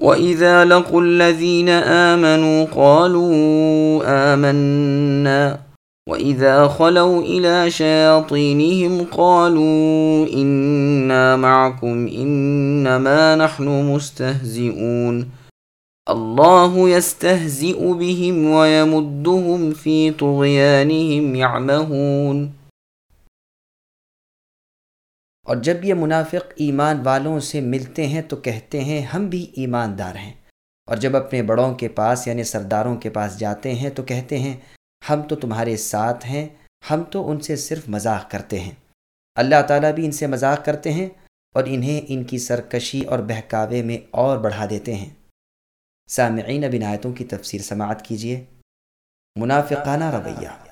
وَإِذَا لَقُوا الَّذِينَ آمَنُوا قَالُوا آمَنَّا وَإِذَا خَلَوْا إِلَى شَيَاطِينِهِمْ قَالُوا إِنَّا مَعَكُمْ إِنَّمَا نَحْنُ مُسْتَهْزِئُونَ اللہ يستہزئ بهم ويمدهم في طغيانهم يعمهون اور جب یہ منافق ایمان والوں سے ملتے ہیں تو کہتے ہیں، ہم بھی ایماندار ہیں۔ اور جب اپنے بڑوں کے پاس یعنی سرداروں کے پاس جاتے ہیں تو کہتے ہیں، ہم تو تمہارے ساتھ ہیں، ہم تو ان سے صرف مذاق کرتے ہیں۔ اللہ تعالیٰ بھی ان سے مذاق کرتے ہیں اور انہیں ان کی سرکشی اور بہکاوے میں اور بڑھا دیتے ہیں۔ سامعین بنایتوں کی تفسیر سماعت کیجیے منافقانہ رویہ۔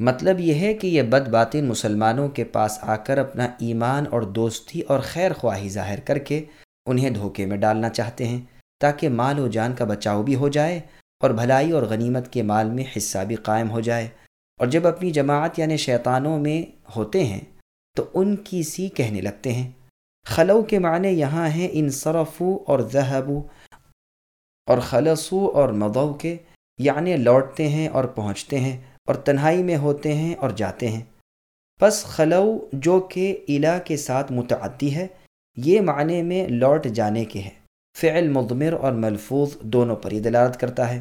مطلب یہ ہے کہ یہ بد باطن مسلمانوں کے پاس آ کر اپنا ایمان اور دوستی اور خیر خواہی ظاہر کر کے انہیں دھوکے میں ڈالنا چاہتے ہیں تاکہ مال و جان کا بچاؤ بھی ہو جائے اور بھلائی اور غنیمت کے مال میں حصہ بھی قائم ہو جائے۔ اور جب اپنی جماعت یعنی شیطانوں میں ہوتے ہیں تو ان کی سی کہنے لگتے ہیں، خلو کے معنی یہاں ہیں انصرفو اور ذہبو۔ اور خلصو اور مدو کے یعنی لوٹتے ہیں اور پہنچتے ہیں۔ اور تنہائی میں ہوتے ہیں اور جاتے ہیں۔ پس خلو جو کہ الا کے ساتھ متعدی ہے، یہ معنی میں لوٹ جانے کے ہے فعل مضمر اور ملفوظ دونوں پر دلالت کرتا ہے۔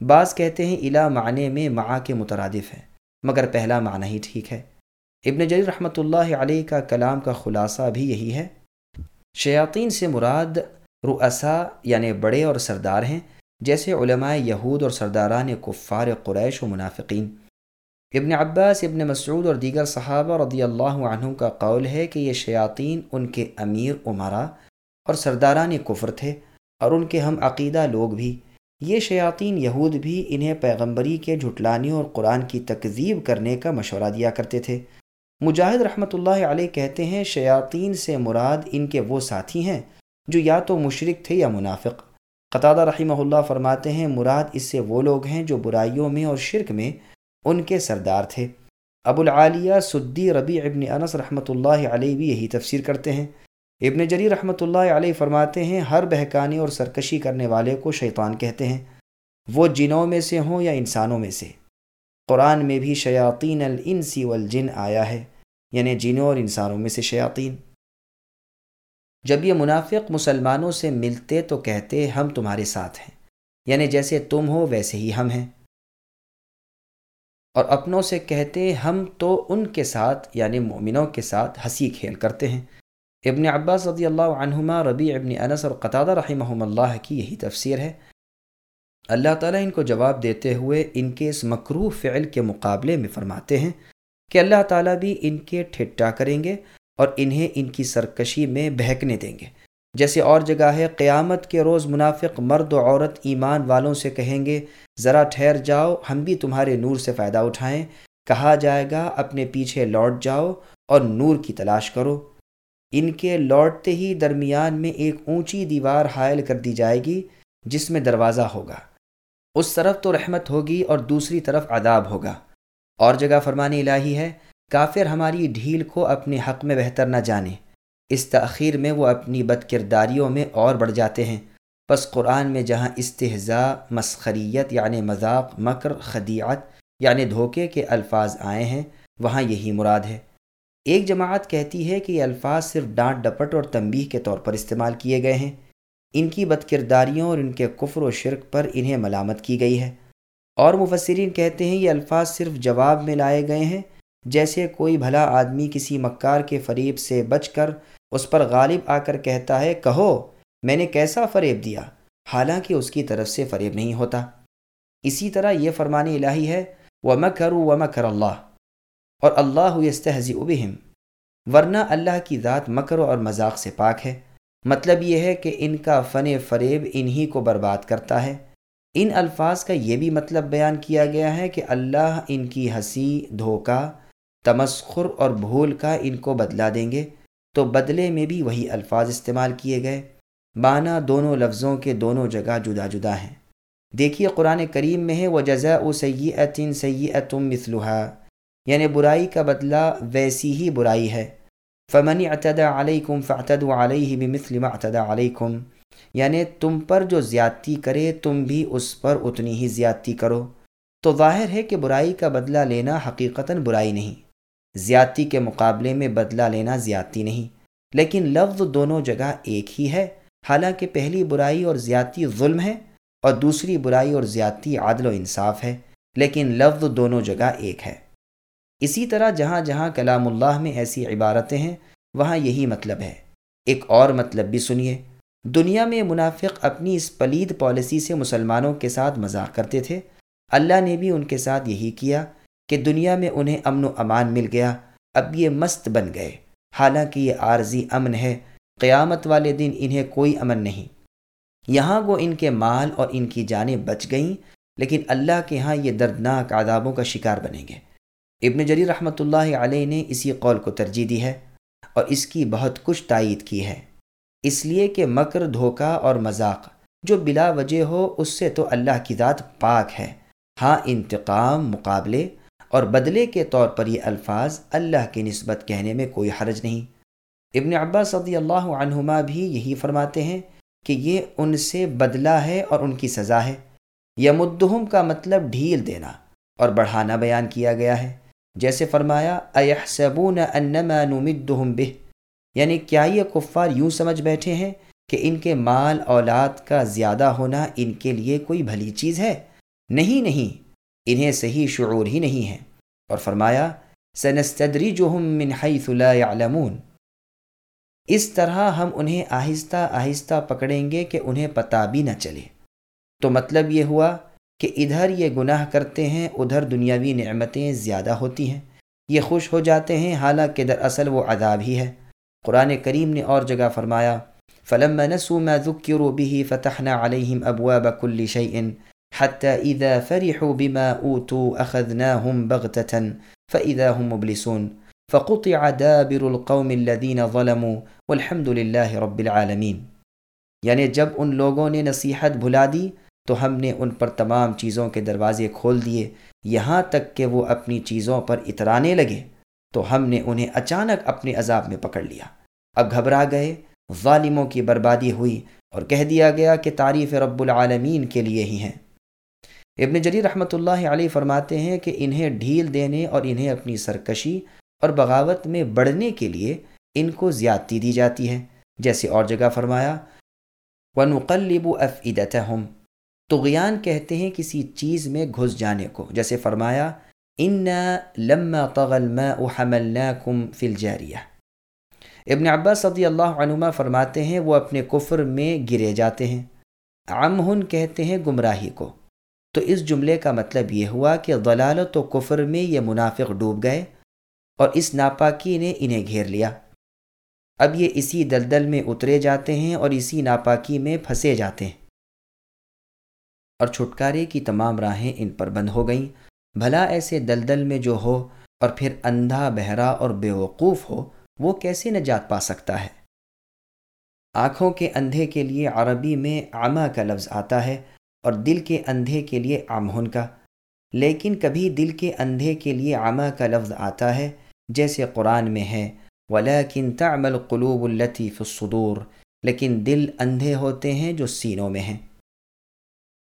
بعض کہتے ہیں الا معنی میں معا کے مترادف ہے، مگر پہلا معنی ہی ٹھیک ہے۔ ابن جلی رحمۃ اللہ علیہ کا کلام کا خلاصہ بھی یہی ہے۔ شیاطین سے مراد رؤسا یعنی بڑے اور سردار ہیں۔ جیسے علماء یہود اور سرداران کفار قریش و منافقین۔ ابن عباس، ابن مسعود اور دیگر صحابہ رضی اللہ عنہ کا قول ہے کہ یہ شیاطین ان کے امیر عمرہ اور سرداران کفر تھے اور ان کے ہم عقیدہ لوگ بھی۔ یہ شیاطین یہود بھی انہیں پیغمبری کے جھٹلانے اور قرآن کی تکذیب کرنے کا مشورہ دیا کرتے تھے۔ مجاہد رحمۃ اللہ علیہ کہتے ہیں، شیاطین سے مراد ان کے وہ ساتھی ہیں جو یا تو مشرق تھے یا منافق۔ قطادہ رحمہ اللہ فرماتے ہیں، مراد اس سے وہ لوگ ہیں جو برائیوں میں اور شرک میں ان کے سردار تھے۔ ابو العالیہ سدی ربی ابن انس رحمۃ اللہ علیہ بھی یہی تفسیر کرتے ہیں۔ ابن جری رحمۃ اللہ علیہ فرماتے ہیں، ہر بہکانی اور سرکشی کرنے والے کو شیطان کہتے ہیں۔ وہ جنوں میں سے ہوں یا انسانوں میں سے؟ قرآن میں بھی شیاطین الانسی والجن آیا ہے یعنی جنوں اور انسانوں میں سے شیاطین۔ جب یہ منافق مسلمانوں سے ملتے تو کہتے ہم تمہارے ساتھ ہیں۔ یعنی جیسے تم ہو ویسے ہی ہم ہیں۔ اور اپنوں سے کہتے ہم تو ان کے ساتھ یعنی مومنوں کے ساتھ ہنسی کھیل کرتے ہیں۔ ابن عباس رضی اللہ عنہما ربی ابن انس اور قطادہ رحمہ اللہ کی یہی تفسیر ہے۔ اللہ تعالیٰ ان کو جواب دیتے ہوئے ان کے اس مکرو فعل کے مقابلے میں فرماتے ہیں کہ اللہ تعالیٰ بھی ان کے ٹھٹا کریں گے۔ اور انہیں ان کی سرکشی میں بہکنے دیں گے۔ جیسے اور جگہ ہے، قیامت کے روز منافق مرد و عورت ایمان والوں سے کہیں گے، ذرا ٹھہر جاؤ، ہم بھی تمہارے نور سے فائدہ اٹھائیں۔ کہا جائے گا، اپنے پیچھے لوٹ جاؤ اور نور کی تلاش کرو۔ ان کے لوٹتے ہی درمیان میں ایک اونچی دیوار حائل کر دی جائے گی، جس میں دروازہ ہوگا۔ اس طرف تو رحمت ہوگی اور دوسری طرف عذاب ہوگا۔ اور جگہ فرمانی الہی ہے کافر ہماری ڈھیل کو اپنے حق میں بہتر نہ جانے۔ اس تاخیر میں وہ اپنی بد کرداریوں میں اور بڑھ جاتے ہیں۔ پس قرآن میں جہاں استحضاء، مسخریت یعنی مذاق، مکر، خدیعت یعنی دھوکے کے الفاظ آئے ہیں، وہاں یہی مراد ہے۔ ایک جماعت کہتی ہے کہ یہ الفاظ صرف ڈانٹ، ڈپٹ اور تنبیہ کے طور پر استعمال کیے گئے ہیں۔ ان کی بد کرداریوں اور ان کے کفر و شرک پر انہیں ملامت کی گئی ہے۔ اور مفسرین کہتے ہیں یہ الفاظ صرف جواب میں لائے گئے ہیں جیسے کوئی بھلا آدمی کسی مکار کے فریب سے بچ کر اس پر غالب آ کر کہتا ہے، کہو، میں نے کیسا فریب دیا؟ حالانکہ اس کی طرف سے فریب نہیں ہوتا۔ اسی طرح یہ فرمان الہی ہے و مکر و مکر اللہ اور اللہ یستحزی ابہم ورنہ اللہ کی ذات مکر اور مذاق سے پاک ہے۔ مطلب یہ ہے کہ ان کا فن فریب انہی کو برباد کرتا ہے۔ ان الفاظ کا یہ بھی مطلب بیان کیا گیا ہے کہ اللہ ان کی ہنسی، دھوکہ تمسخر اور بھول کا ان کو بدلا دیں گے، تو بدلے میں بھی وہی الفاظ استعمال کیے گئے۔ بانا دونوں لفظوں کے دونوں جگہ جدا جدا ہیں۔ دیکھیے قرآن کریم میں ہے وہ جزا و سی عطن سی اتم یعنی برائی کا بدلہ ویسی ہی برائی ہے۔ فمنی اعتدا علیکم فعتد علیہ بمثل ما اعتدا علیکم یعنی تم پر جو زیادتی کرے، تم بھی اس پر اتنی ہی زیادتی کرو۔ تو ظاہر ہے کہ برائی کا بدلہ لینا حقیقتاً برائی نہیں۔ زیادتی کے مقابلے میں بدلہ لینا زیادتی نہیں۔ لیکن لفظ دونوں جگہ ایک ہی ہے۔ حالانکہ پہلی برائی اور زیادتی ظلم ہے اور دوسری برائی اور زیادتی عادل و انصاف ہے۔ لیکن لفظ دونوں جگہ ایک ہے۔ اسی طرح جہاں جہاں کلام اللہ میں ایسی عبارتیں ہیں، وہاں یہی مطلب ہے۔ ایک اور مطلب بھی سنیے۔ دنیا میں منافق اپنی اس پلید پالیسی سے مسلمانوں کے ساتھ مذاق کرتے تھے۔ اللہ نے بھی ان کے ساتھ یہی کیا۔ کہ دنیا میں انہیں امن و امان مل گیا۔ اب یہ مست بن گئے۔ حالانکہ یہ عارضی امن ہے۔ قیامت والے دن انہیں کوئی امن نہیں۔ یہاں وہ ان کے مال اور ان کی جانیں بچ گئیں، لیکن اللہ کے ہاں یہ دردناک عذابوں کا شکار بنیں گے۔ ابن جری رحمۃ اللہ علیہ نے اسی قول کو ترجیح دی ہے اور اس کی بہت کچھ تائید کی ہے۔ اس لیے کہ مکر، دھوکہ اور مذاق جو بلا وجہ ہو، اس سے تو اللہ کی ذات پاک ہے۔ ہاں انتقام، مقابلے اور بدلے کے طور پر یہ الفاظ اللہ کی نسبت کہنے میں کوئی حرج نہیں۔ ابن عباس صدی اللہ عنہما بھی یہی فرماتے ہیں کہ یہ ان سے بدلہ ہے اور ان کی سزا ہے۔ یمدہم کا مطلب ڈھیل دینا اور بڑھانا بیان کیا گیا ہے۔ جیسے فرمایا، ایحسبون انما نمدہم بہ۔ یعنی کیا یہ کفار یوں سمجھ بیٹھے ہیں کہ ان کے مال اولاد کا زیادہ ہونا ان کے لیے کوئی بھلی چیز ہے؟ نہیں نہیں۔ انہیں صحیح شعور ہی نہیں ہے۔ اور فرمایا سنستدریجہم من حیث لا يعلمون۔ اس طرح ہم انہیں آہستہ آہستہ پکڑیں گے کہ انہیں پتہ بھی نہ چلے۔ تو مطلب یہ ہوا کہ ادھر یہ گناہ کرتے ہیں، ادھر دنیاوی نعمتیں زیادہ ہوتی ہیں۔ یہ خوش ہو جاتے ہیں، حالانکہ دراصل وہ عذاب ہی ہے۔ قرآن کریم نے اور جگہ فرمایا فلم نسوا ما ذكروا به فتحنا عليهم ابواب كل شيء۔ حتى اذا فرحوا بما اوتوا اخذناهم بغته فاذا هم مبلسون. فقطع دابر القوم الذين ظلموا، والحمد لله رب العالمين. یعنی جب ان لوگوں نے نصیحت بھلا دی، تو ہم نے ان پر تمام چیزوں کے دروازے کھول دیے، یہاں تک کہ وہ اپنی چیزوں پر اترانے لگے، تو ہم نے انہیں اچانک اپنے عذاب میں پکڑ لیا۔ اب گھبرا گئے، ظالموں کی بربادی ہوئی، اور کہہ دیا گیا کہ تعریف رب العالمین کے لیے ہی ہیں۔ ابن جری رحمۃ اللہ علیہ فرماتے ہیں کہ انہیں ڈھیل دینے اور انہیں اپنی سرکشی اور بغاوت میں بڑھنے کے لیے ان کو زیادتی دی جاتی ہے۔ جیسے اور جگہ فرمایا، ونقلب افعدتہم تغیان کہتے ہیں کسی چیز میں گھس جانے کو۔ جیسے فرمایا ان لما طغى الماء حملناكم في الجارية۔ ابن عباس صدی اللہ عنما فرماتے ہیں، وہ اپنے کفر میں گرے جاتے ہیں۔ عمہن کہتے ہیں گمراہی کو۔ تو اس جملے کا مطلب یہ ہوا کہ ضلالت و کفر میں یہ منافق ڈوب گئے اور اس ناپاکی نے انہیں گھیر لیا۔ اب یہ اسی دلدل میں اترے جاتے ہیں اور اسی ناپاکی میں پھنسے جاتے ہیں۔ اور چھٹکارے کی تمام راہیں ان پر بند ہو گئیں۔ بھلا ایسے دلدل میں جو ہو اور پھر اندھا بہرا اور بے وقوف ہو، وہ کیسے نجات پا سکتا ہے؟ آنکھوں کے اندھے کے لیے عربی میں عامہ کا لفظ آتا ہے۔ اور دل کے اندھے کے لیے آمہن کا۔ لیکن کبھی دل کے اندھے کے لیے عامہ کا لفظ آتا ہے، جیسے قرآن میں ہے ولیکن تعمل قلوب الطیف الصدور۔ لیکن دل اندھے ہوتے ہیں جو سینوں میں ہیں۔